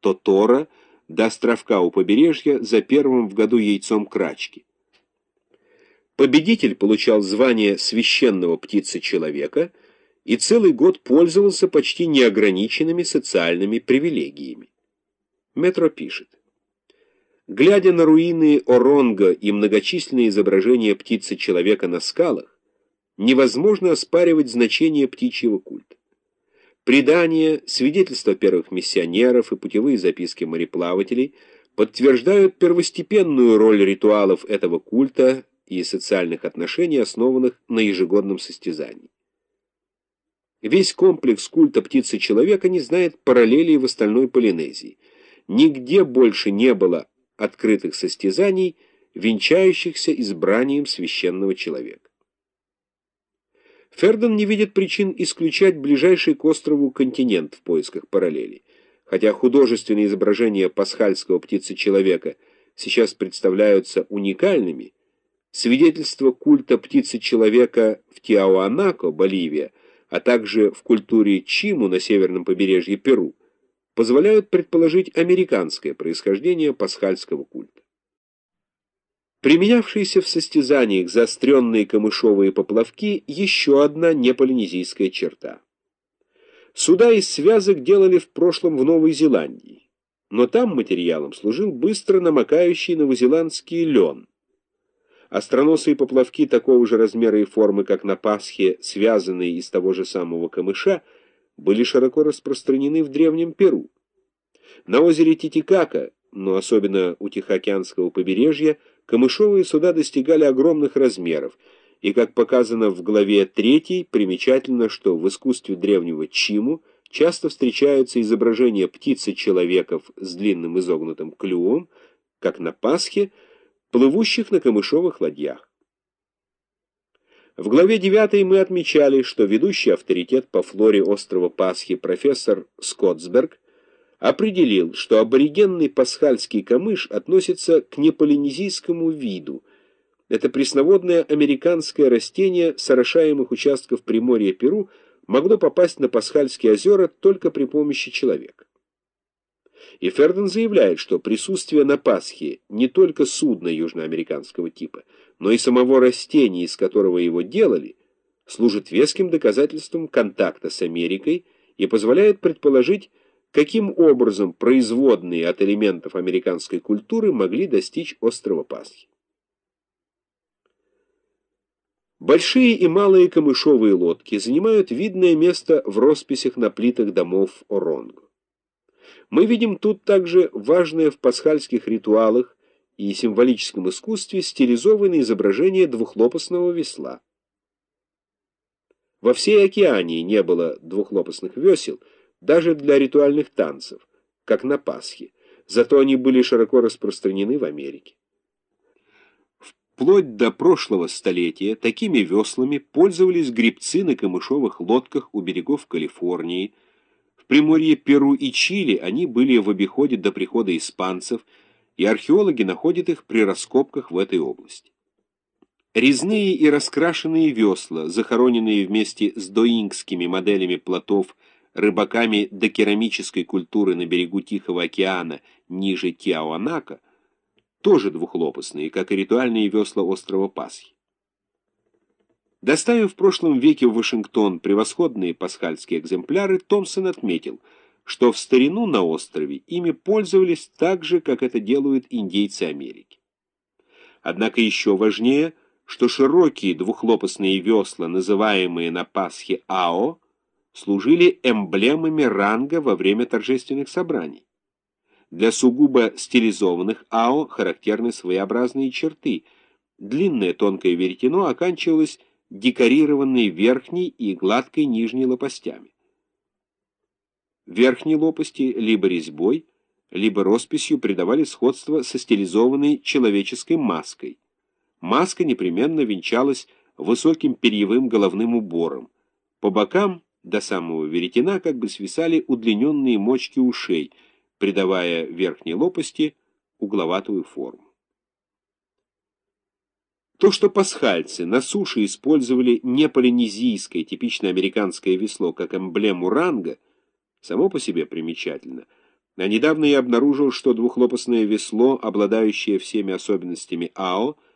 Тотора до островка у побережья за первым в году яйцом крачки. Победитель получал звание священного птицы-человека и целый год пользовался почти неограниченными социальными привилегиями. Метро пишет. Глядя на руины Оронга и многочисленные изображения птицы-человека на скалах, невозможно оспаривать значение птичьего культа. Предания, свидетельства первых миссионеров и путевые записки мореплавателей подтверждают первостепенную роль ритуалов этого культа и социальных отношений, основанных на ежегодном состязании. Весь комплекс культа птицы-человека не знает параллелей в остальной Полинезии. Нигде больше не было открытых состязаний, венчающихся избранием священного человека. Ферден не видит причин исключать ближайший к острову континент в поисках параллелей, хотя художественные изображения пасхальского птицы-человека сейчас представляются уникальными, свидетельства культа птицы-человека в Тиауанако, Боливия, а также в культуре Чиму на северном побережье Перу, позволяют предположить американское происхождение пасхальского культа. Применявшиеся в состязаниях заостренные камышовые поплавки – еще одна неполинезийская черта. Суда из связок делали в прошлом в Новой Зеландии, но там материалом служил быстро намокающий новозеландский лен. Остроносые поплавки такого же размера и формы, как на Пасхе, связанные из того же самого камыша – были широко распространены в Древнем Перу. На озере Титикака, но особенно у Тихоокеанского побережья, камышовые суда достигали огромных размеров, и, как показано в главе 3, примечательно, что в искусстве древнего Чиму часто встречаются изображения птицы-человеков с длинным изогнутым клювом, как на Пасхе, плывущих на камышовых ладьях. В главе 9 мы отмечали, что ведущий авторитет по флоре острова Пасхи профессор Скотсберг определил, что аборигенный пасхальский камыш относится к неполинезийскому виду. Это пресноводное американское растение с участков Приморья Перу могло попасть на пасхальские озера только при помощи человека. И Ферден заявляет, что присутствие на Пасхе не только судна южноамериканского типа – но и самого растения, из которого его делали, служит веским доказательством контакта с Америкой и позволяет предположить, каким образом производные от элементов американской культуры могли достичь острова Пасхи. Большие и малые камышовые лодки занимают видное место в росписях на плитах домов Оронго. Мы видим тут также важное в пасхальских ритуалах и символическом искусстве стилизованы изображения двухлопастного весла. Во всей Океании не было двухлопастных весел, даже для ритуальных танцев, как на Пасхе, зато они были широко распространены в Америке. Вплоть до прошлого столетия такими веслами пользовались гребцы на камышовых лодках у берегов Калифорнии. В Приморье Перу и Чили они были в обиходе до прихода испанцев – и археологи находят их при раскопках в этой области. Резные и раскрашенные весла, захороненные вместе с доингскими моделями плотов рыбаками до керамической культуры на берегу Тихого океана ниже Тиауанака, тоже двухлопастные, как и ритуальные весла острова Пасхи. Доставив в прошлом веке в Вашингтон превосходные пасхальские экземпляры, Томпсон отметил – что в старину на острове ими пользовались так же, как это делают индейцы Америки. Однако еще важнее, что широкие двухлопастные весла, называемые на Пасхе АО, служили эмблемами ранга во время торжественных собраний. Для сугубо стилизованных АО характерны своеобразные черты. Длинное тонкое веретено оканчивалось декорированной верхней и гладкой нижней лопастями верхней лопасти либо резьбой, либо росписью придавали сходство со стилизованной человеческой маской. Маска непременно венчалась высоким перьевым головным убором. По бокам до самого веретена как бы свисали удлиненные мочки ушей, придавая верхней лопасти угловатую форму. То, что пасхальцы на суше использовали не полинезийское, типично американское весло как эмблему ранга – само по себе примечательно, А недавно я обнаружил, что двухлопастное весло, обладающее всеми особенностями АО,